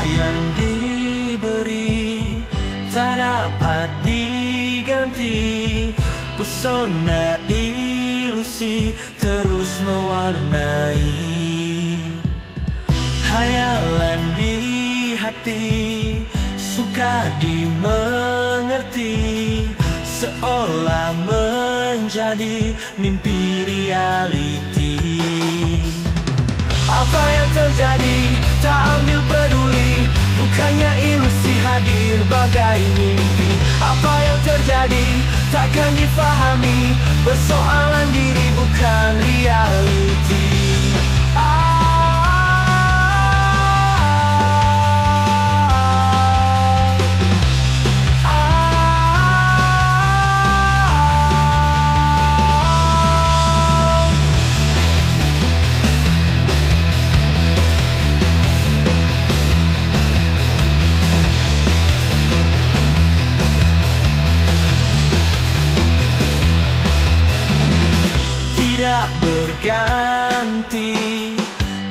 yang diberi tak dapat diganti. Pesona ilusi terus mewarnai. Hayalan di hati suka dimengerti. Seolah menjadi mimpi realiti. Apa yang terjadi hadir bagai mimpi. Apa yang terjadi takkan difahami. Persoalan diri bukan reality tidak berganti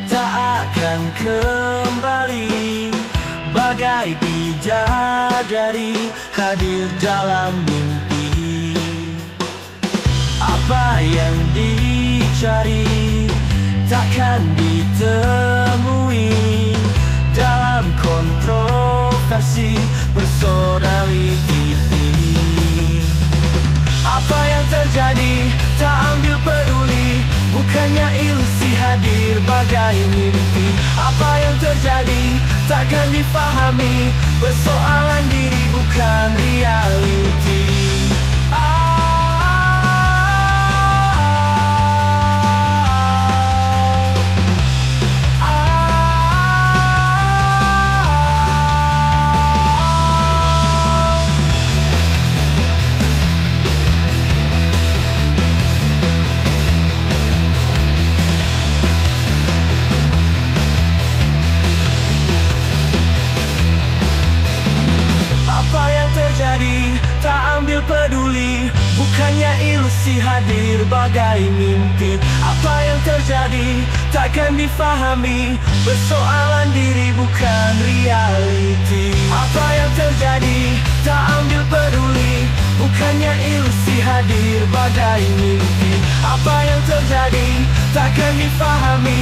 Tak akan kembali. Bagai bidadari hadir dalam mimpi. Apa yang dicari takkan ditemui. Dalam kontroversi personality apa yang terjadi tak ambil peduli Bukannya ilusi hadir bagai mimpi. Apa yang terjadi takkan difahami. Persoalan diri bukan reality Ilusi hadir bagai mimpi. Apa yang terjadi takkan difahami. Persoalan diri bukan reality Apa yang terjadi tak ambil peduli. Bukannya ilusi hadir bagai mimpi. Apa yang terjadi takkan difahami